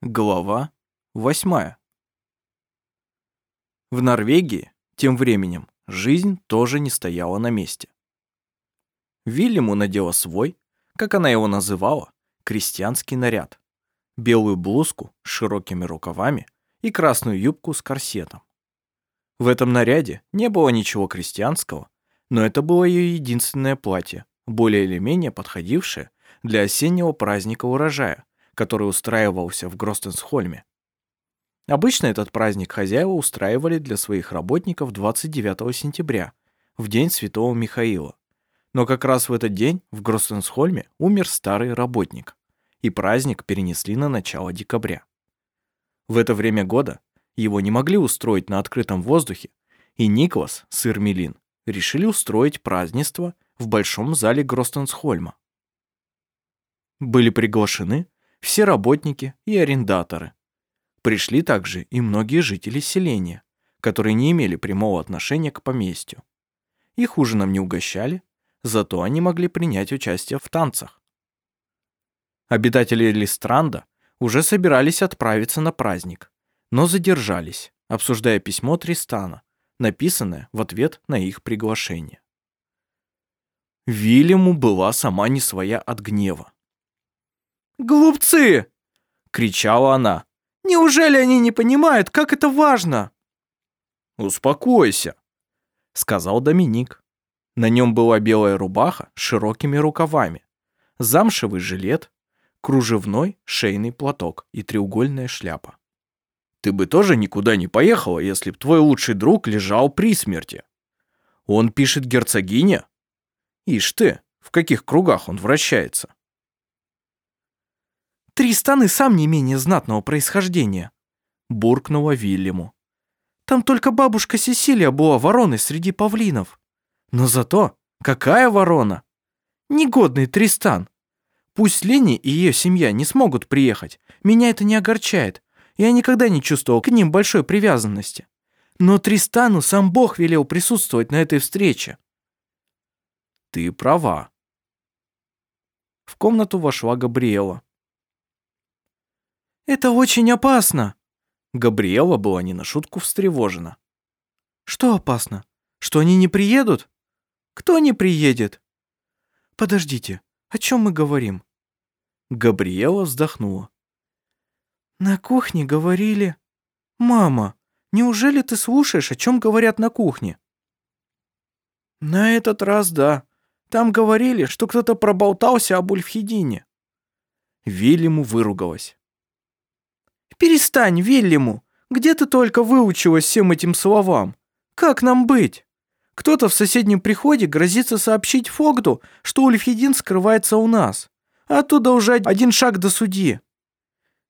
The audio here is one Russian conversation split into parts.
Глава 8. В Норвегии, тем временем, жизнь тоже не стояла на месте. Вильяму надела свой, как она его называла, крестьянский наряд. Белую блузку с широкими рукавами и красную юбку с корсетом. В этом наряде не было ничего крестьянского, но это было ее единственное платье, более или менее подходившее для осеннего праздника урожая, который устраивался в Гростенсхольме. Обычно этот праздник хозяева устраивали для своих работников 29 сентября, в день Святого Михаила. Но как раз в этот день в Гростенсхольме умер старый работник, и праздник перенесли на начало декабря. В это время года его не могли устроить на открытом воздухе, и Никлас с Ирмелин решили устроить празднество в большом зале Гростенсхольма. Были приглашены все работники и арендаторы. Пришли также и многие жители селения, которые не имели прямого отношения к поместью. Их ужином не угощали, зато они могли принять участие в танцах. Обитатели Листранда уже собирались отправиться на праздник, но задержались, обсуждая письмо Тристана, написанное в ответ на их приглашение. Вильяму была сама не своя от гнева. «Глупцы!» — кричала она. «Неужели они не понимают, как это важно?» «Успокойся», — сказал Доминик. На нем была белая рубаха с широкими рукавами, замшевый жилет, кружевной шейный платок и треугольная шляпа. «Ты бы тоже никуда не поехала, если б твой лучший друг лежал при смерти. Он пишет герцогине? Ишь ты, в каких кругах он вращается?» Тристан и сам не менее знатного происхождения», — буркнула Вильяму. «Там только бабушка Сесилия была вороной среди павлинов. Но зато какая ворона? Негодный Тристан. Пусть Лени и ее семья не смогут приехать, меня это не огорчает. Я никогда не чувствовал к ним большой привязанности. Но Тристану сам Бог велел присутствовать на этой встрече». «Ты права». В комнату вошла Габриэла. «Это очень опасно!» Габриэла была не на шутку встревожена. «Что опасно? Что они не приедут? Кто не приедет?» «Подождите, о чем мы говорим?» Габриэла вздохнула. «На кухне говорили...» «Мама, неужели ты слушаешь, о чем говорят на кухне?» «На этот раз да. Там говорили, что кто-то проболтался об Ульфхедине». Вильяму выругалась. «Перестань, Вильяму! Где ты только выучилась всем этим словам? Как нам быть? Кто-то в соседнем приходе грозится сообщить Фогду, что Ульфхедин скрывается у нас. Оттуда уже один шаг до судьи.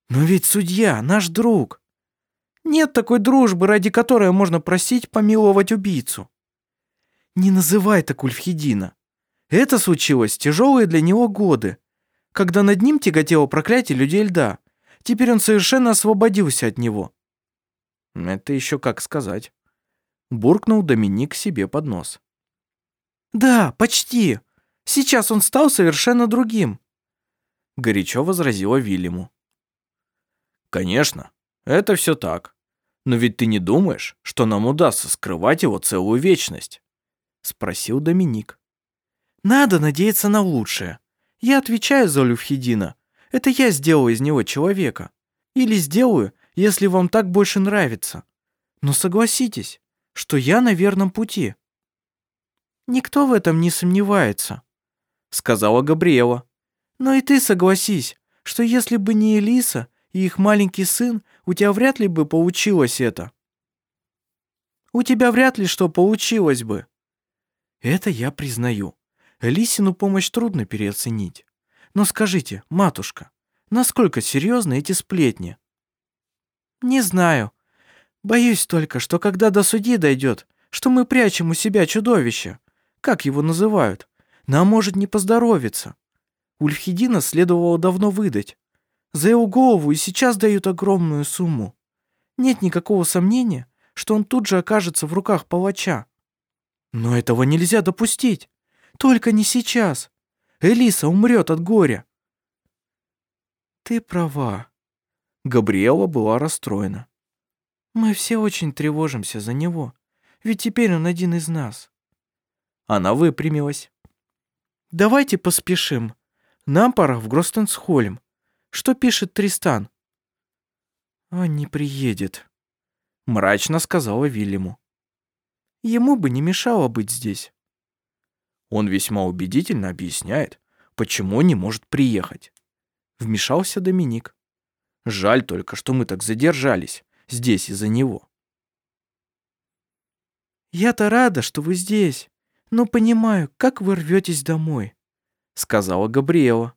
Но ведь судья наш друг. Нет такой дружбы, ради которой можно просить помиловать убийцу. Не называй так Ульфхедина. Это случилось тяжелые для него годы, когда над ним тяготело проклятие людей льда, Теперь он совершенно освободился от него. Это еще как сказать. Буркнул Доминик себе под нос. Да, почти. Сейчас он стал совершенно другим. Горячо возразила Вильяму. Конечно, это все так. Но ведь ты не думаешь, что нам удастся скрывать его целую вечность? Спросил Доминик. Надо надеяться на лучшее. Я отвечаю за Люфхедина, это я сделал из него человека. Или сделаю, если вам так больше нравится. Но согласитесь, что я на верном пути». «Никто в этом не сомневается», — сказала Габриэла. «Но и ты согласись, что если бы не Элиса и их маленький сын, у тебя вряд ли бы получилось это». «У тебя вряд ли что получилось бы». «Это я признаю. Элисину помощь трудно переоценить. Но скажите, матушка, насколько серьезны эти сплетни? Не знаю. Боюсь только, что когда до судьи дойдет, что мы прячем у себя чудовище, как его называют, нам может не поздоровиться. Ульфхедина следовало давно выдать. За его голову и сейчас дают огромную сумму. Нет никакого сомнения, что он тут же окажется в руках палача. Но этого нельзя допустить. Только не сейчас. Элиса умрет от горя. Ты права. Габриэла была расстроена. «Мы все очень тревожимся за него, ведь теперь он один из нас». Она выпрямилась. «Давайте поспешим. Нам пора в Гростенсхольм. Что пишет Тристан?» «Он не приедет», — мрачно сказала Вильяму. «Ему бы не мешало быть здесь». Он весьма убедительно объясняет, почему не может приехать. Вмешался Доминик. Жаль только, что мы так задержались здесь из-за него. «Я-то рада, что вы здесь, но понимаю, как вы рветесь домой», — сказала Габриэла.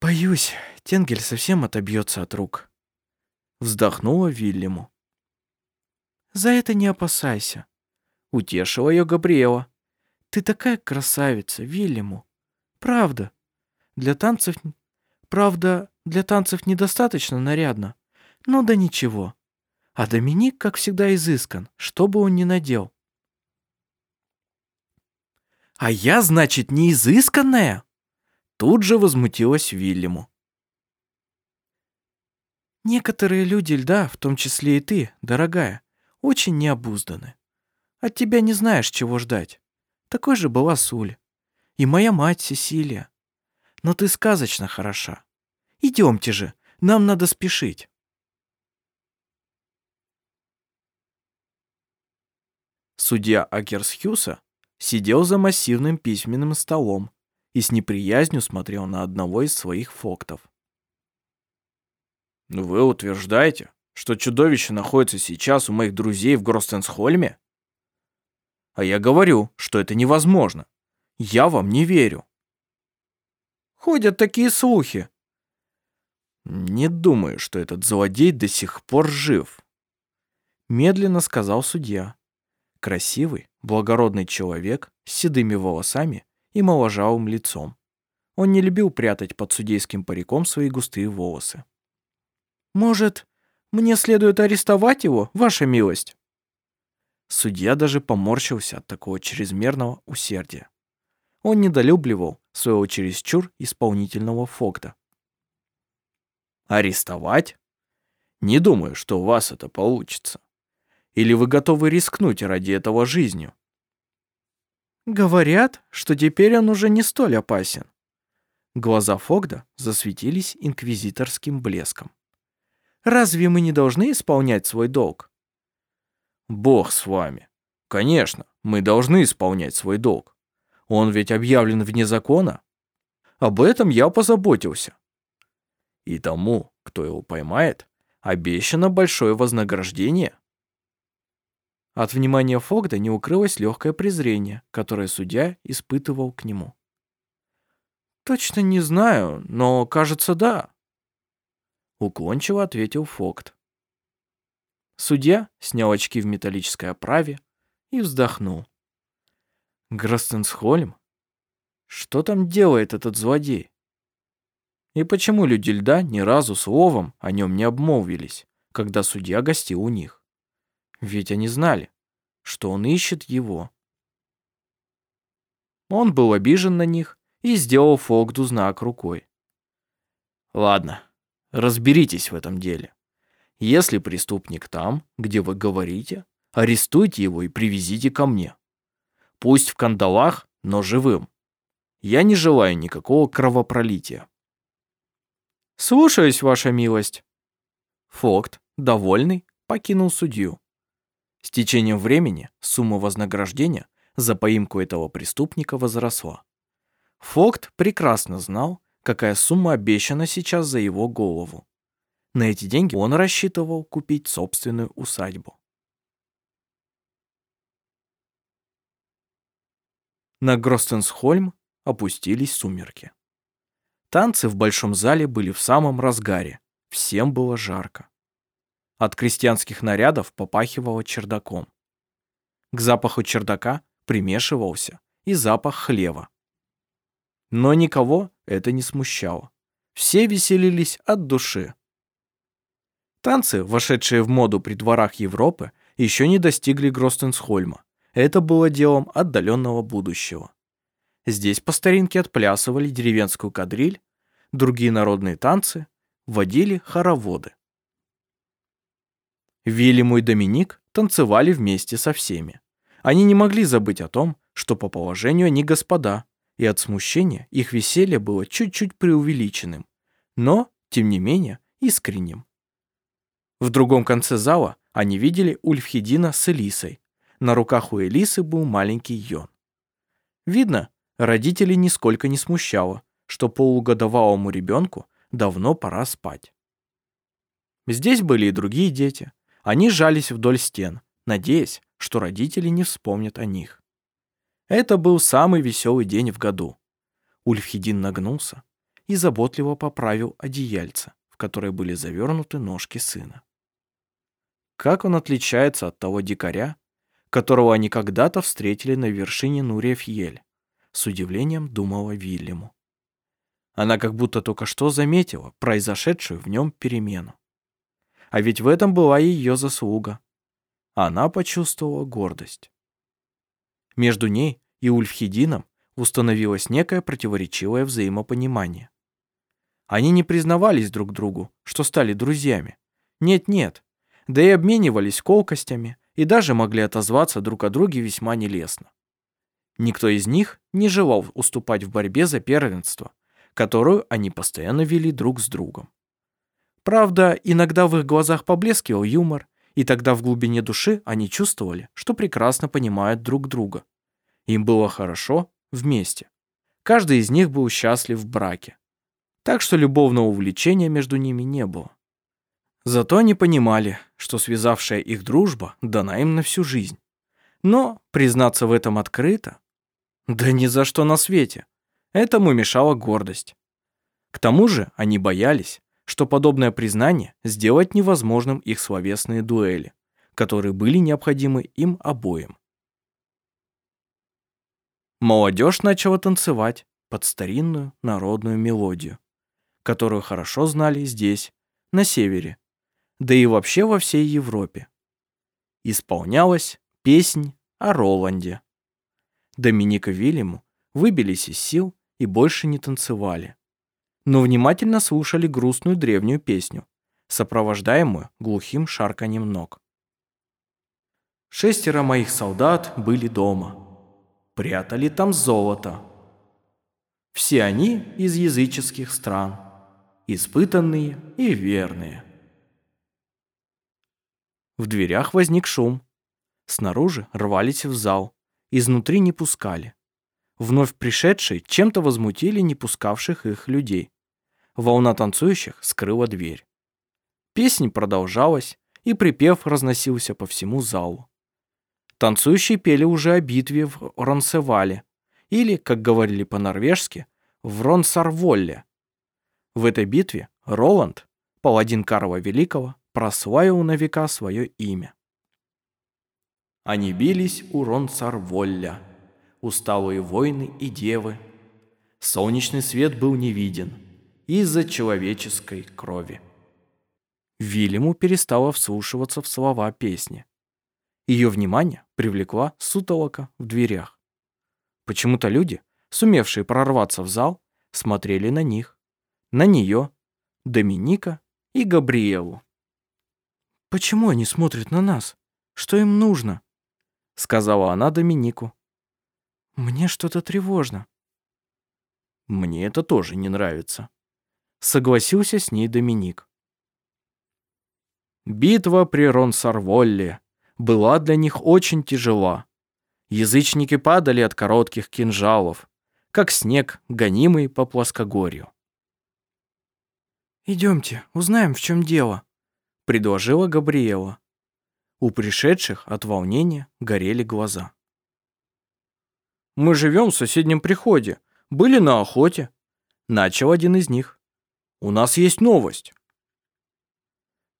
«Боюсь, Тенгель совсем отобьется от рук», — вздохнула Вильяму. «За это не опасайся», — утешила ее Габриэла. «Ты такая красавица, Вильяму. Правда. Для танцев... Правда, для танцев недостаточно нарядно. Но да ничего. А Доминик, как всегда, изыскан, что бы он ни надел». «А я, значит, не изысканная?» Тут же возмутилась Вильяму. Некоторые люди льда, в том числе и ты, дорогая, очень необузданы. От тебя не знаешь, чего ждать. Такой же была Суль. И моя мать Сесилия. Но ты сказочно хороша. Идемте же, нам надо спешить. Судья Акерсхюса сидел за массивным письменным столом и с неприязнью смотрел на одного из своих фоктов. «Ну, «Вы утверждаете, что чудовище находится сейчас у моих друзей в Гростенсхольме? А я говорю, что это невозможно. Я вам не верю». «Ходят такие слухи». «Не думаю, что этот злодей до сих пор жив», — медленно сказал судья. Красивый, благородный человек с седыми волосами и моложавым лицом. Он не любил прятать под судейским париком свои густые волосы. «Может, мне следует арестовать его, ваша милость?» Судья даже поморщился от такого чрезмерного усердия. Он недолюбливал своего чересчур исполнительного фокта. «Арестовать? Не думаю, что у вас это получится. Или вы готовы рискнуть ради этого жизнью?» Говорят, что теперь он уже не столь опасен. Глаза Фогда засветились инквизиторским блеском. Разве мы не должны исполнять свой долг? Бог с вами. Конечно, мы должны исполнять свой долг. Он ведь объявлен вне закона. Об этом я позаботился. И тому, кто его поймает, обещано большое вознаграждение. От внимания Фогда не укрылось легкое презрение, которое судья испытывал к нему. «Точно не знаю, но, кажется, да», — уклончиво ответил Фогд. Судья снял очки в металлической оправе и вздохнул. Гростенсхольм? Что там делает этот злодей? И почему люди льда ни разу словом о нем не обмолвились, когда судья гостил у них? Ведь они знали, что он ищет его. Он был обижен на них и сделал Фогду знак рукой. «Ладно, разберитесь в этом деле. Если преступник там, где вы говорите, арестуйте его и привезите ко мне. Пусть в кандалах, но живым. Я не желаю никакого кровопролития». «Слушаюсь, ваша милость». Фогд, довольный, покинул судью. С течением времени сумма вознаграждения за поимку этого преступника возросла. Фокт прекрасно знал, какая сумма обещана сейчас за его голову. На эти деньги он рассчитывал купить собственную усадьбу. На Гростенсхольм опустились сумерки. Танцы в большом зале были в самом разгаре, всем было жарко. От крестьянских нарядов попахивало чердаком. К запаху чердака примешивался и запах хлева. Но никого это не смущало. Все веселились от души. Танцы, вошедшие в моду при дворах Европы, еще не достигли Гростенсхольма. Это было делом отдаленного будущего. Здесь по старинке отплясывали деревенскую кадриль, другие народные танцы, водили хороводы. Вильям и Доминик танцевали вместе со всеми. Они не могли забыть о том, что по положению они господа, и от смущения их веселье было чуть-чуть преувеличенным, но, тем не менее, искренним. В другом конце зала они видели Ульфхедина с Элисой. На руках у Элисы был маленький Йон. Видно, родителей нисколько не смущало, что полугодовалому ребенку давно пора спать. Здесь были и другие дети. Они жались вдоль стен, надеясь, что родители не вспомнят о них. Это был самый веселый день в году. Ульфхедин нагнулся и заботливо поправил одеяльце, в которое были завернуты ножки сына. Как он отличается от того дикаря, которого они когда-то встретили на вершине Нуриев-Ель, с удивлением думала Вильяму. Она как будто только что заметила произошедшую в нем перемену. А ведь в этом была ее заслуга. Она почувствовала гордость. Между ней и Ульфхедином установилось некое противоречивое взаимопонимание. Они не признавались друг другу, что стали друзьями. Нет-нет, да и обменивались колкостями, и даже могли отозваться друг о друге весьма нелестно. Никто из них не желал уступать в борьбе за первенство, которую они постоянно вели друг с другом. Правда, иногда в их глазах поблескивал юмор, и тогда в глубине души они чувствовали, что прекрасно понимают друг друга. Им было хорошо вместе. Каждый из них был счастлив в браке. Так что любовного увлечения между ними не было. Зато они понимали, что связавшая их дружба дана им на всю жизнь. Но признаться в этом открыто? Да ни за что на свете. Этому мешала гордость. К тому же они боялись, что подобное признание сделает невозможным их словесные дуэли, которые были необходимы им обоим. Молодежь начала танцевать под старинную народную мелодию, которую хорошо знали здесь, на севере, да и вообще во всей Европе. Исполнялась песнь о Роланде. Доминика Вильяму выбились из сил и больше не танцевали, но внимательно слушали грустную древнюю песню, сопровождаемую глухим шарканьем ног. Шестеро моих солдат были дома прятали там золото. Все они из языческих стран, испытанные и верные. В дверях возник шум. Снаружи рвались в зал, изнутри не пускали. Вновь пришедшие чем-то возмутили не пускавших их людей. Волна танцующих скрыла дверь. Песнь продолжалась, и припев разносился по всему залу. Танцующие пели уже о битве в Ронсевале, или, как говорили по-норвежски, в Ронсарволле. В этой битве Роланд, паладин Карла Великого, прославил на века свое имя. Они бились у Ронсарволля, усталые воины и девы. Солнечный свет был не виден из-за человеческой крови. Вильяму перестала вслушиваться в слова песни. Ее внимание привлекла сутолока в дверях. Почему-то люди, сумевшие прорваться в зал, смотрели на них, на нее, Доминика и Габриэлу. «Почему они смотрят на нас? Что им нужно?» сказала она Доминику. «Мне что-то тревожно». «Мне это тоже не нравится», согласился с ней Доминик. Битва при Ронсарволле была для них очень тяжела. Язычники падали от коротких кинжалов, как снег, гонимый по плоскогорью. «Идемте, узнаем, в чем дело», — предложила Габриэла. У пришедших от волнения горели глаза. «Мы живем в соседнем приходе, были на охоте», — начал один из них. «У нас есть новость».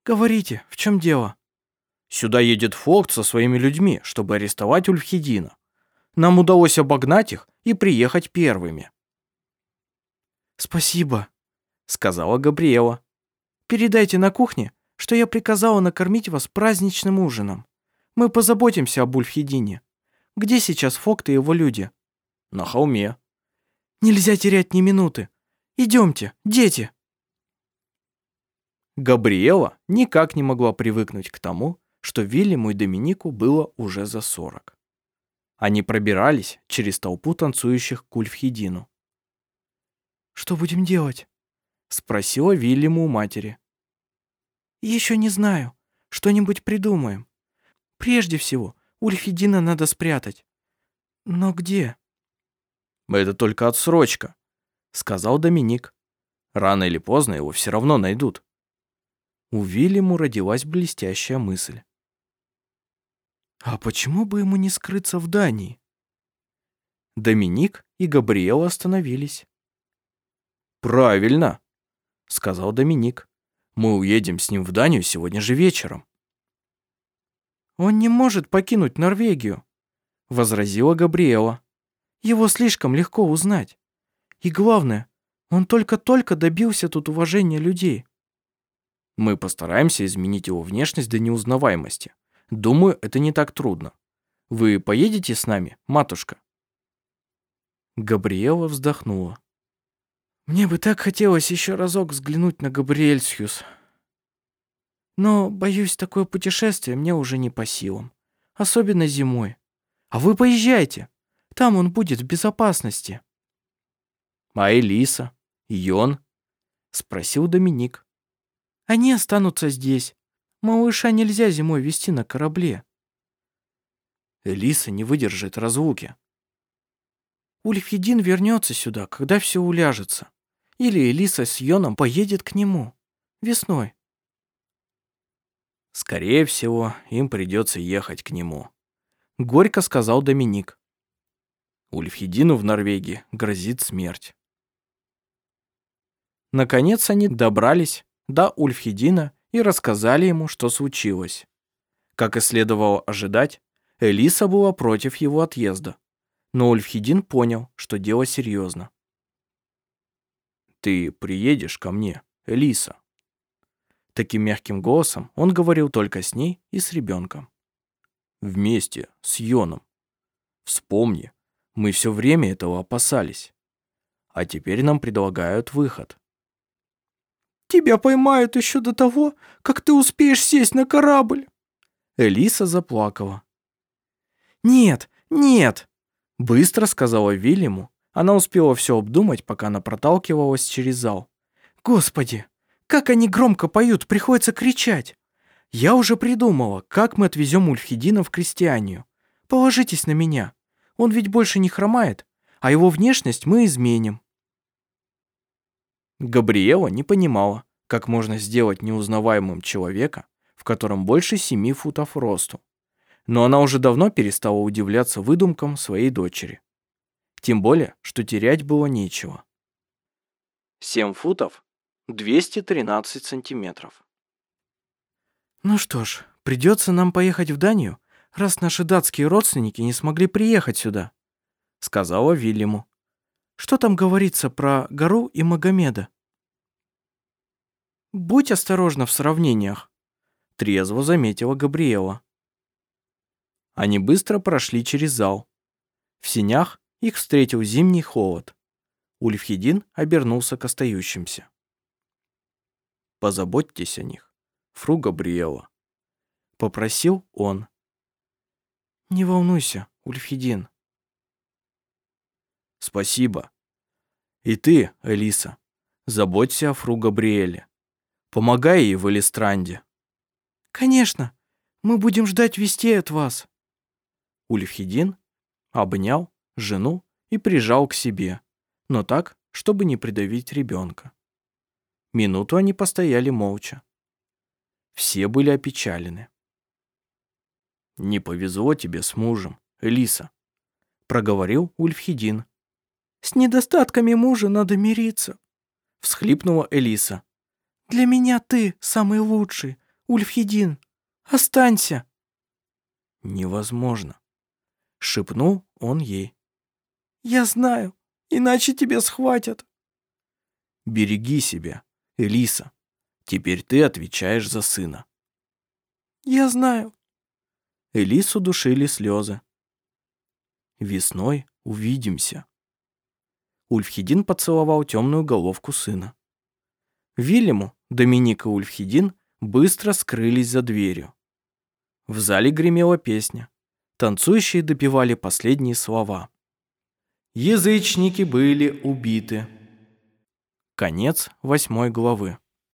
«Говорите, в чем дело?» Сюда едет Фокт со своими людьми, чтобы арестовать Ульфхедина. Нам удалось обогнать их и приехать первыми. «Спасибо», — сказала Габриэла. «Передайте на кухне, что я приказала накормить вас праздничным ужином. Мы позаботимся об Ульфхедине. Где сейчас Фокт и его люди?» «На холме». «Нельзя терять ни минуты. Идемте, дети». Габриэла никак не могла привыкнуть к тому, что Вильяму и Доминику было уже за сорок. Они пробирались через толпу танцующих к Ульфхедину. «Что будем делать?» — спросила Вильяму у матери. «Еще не знаю. Что-нибудь придумаем. Прежде всего, Ульфедина надо спрятать. Но где?» «Это только отсрочка», — сказал Доминик. «Рано или поздно его все равно найдут». У Вильяму родилась блестящая мысль. А почему бы ему не скрыться в Дании? Доминик и Габриэл остановились. «Правильно», — сказал Доминик. «Мы уедем с ним в Данию сегодня же вечером». «Он не может покинуть Норвегию», — возразила Габриэла. «Его слишком легко узнать. И главное, он только-только добился тут уважения людей». «Мы постараемся изменить его внешность до неузнаваемости», Думаю, это не так трудно. Вы поедете с нами, матушка?» Габриэла вздохнула. «Мне бы так хотелось еще разок взглянуть на Габриэльсхюс. Но, боюсь, такое путешествие мне уже не по силам. Особенно зимой. А вы поезжайте. Там он будет в безопасности». «А Элиса? Йон?» — спросил Доминик. «Они останутся здесь. Малыша нельзя зимой вести на корабле. Элиса не выдержит разлуки. Ульфедин вернется сюда, когда все уляжется. Или Элиса с Йоном поедет к нему. Весной. Скорее всего, им придется ехать к нему. Горько сказал Доминик. Ульфхедину в Норвегии грозит смерть. Наконец они добрались до Ульфхедина и рассказали ему, что случилось. Как и следовало ожидать, Элиса была против его отъезда, но Ульфхедин понял, что дело серьезно. «Ты приедешь ко мне, Элиса?» Таким мягким голосом он говорил только с ней и с ребенком. «Вместе, с Йоном. Вспомни, мы все время этого опасались. А теперь нам предлагают выход. Тебя поймают еще до того, как ты успеешь сесть на корабль. Элиса заплакала. Нет, нет, быстро сказала Вильяму. Она успела все обдумать, пока она проталкивалась через зал. Господи, как они громко поют, приходится кричать. Я уже придумала, как мы отвезем Ульфхедина в крестьянию. Положитесь на меня. Он ведь больше не хромает, а его внешность мы изменим. Габриэла не понимала, как можно сделать неузнаваемым человека, в котором больше семи футов росту. Но она уже давно перестала удивляться выдумкам своей дочери. Тем более, что терять было нечего. Семь футов 213 сантиметров. Ну что ж, придется нам поехать в Данию, раз наши датские родственники не смогли приехать сюда, сказала Вильяму. Что там говорится про гору и Магомеда? Будь осторожна в сравнениях, трезво заметила Габриэла. Они быстро прошли через зал. В синях их встретил зимний холод. Ульфхедин обернулся к остающимся. «Позаботьтесь о них, фру Габриэла», — попросил он. «Не волнуйся, Ульфхедин», Спасибо. И ты, Элиса, заботься о фру Габриэле. Помогай ей в Элистранде. Конечно, мы будем ждать вестей от вас. Ульфхедин обнял жену и прижал к себе, но так, чтобы не придавить ребенка. Минуту они постояли молча. Все были опечалены. «Не повезло тебе с мужем, Элиса», — проговорил Ульфхедин, с недостатками мужа надо мириться», — всхлипнула Элиса. «Для меня ты самый лучший, Ульфхедин. Останься». «Невозможно», — шепнул он ей. «Я знаю, иначе тебя схватят». «Береги себя, Элиса. Теперь ты отвечаешь за сына». «Я знаю». Элису душили слезы. «Весной увидимся», Ульфхедин поцеловал темную головку сына. Вильяму, Доминик и Ульфхедин быстро скрылись за дверью. В зале гремела песня. Танцующие допевали последние слова. Язычники были убиты. Конец восьмой главы.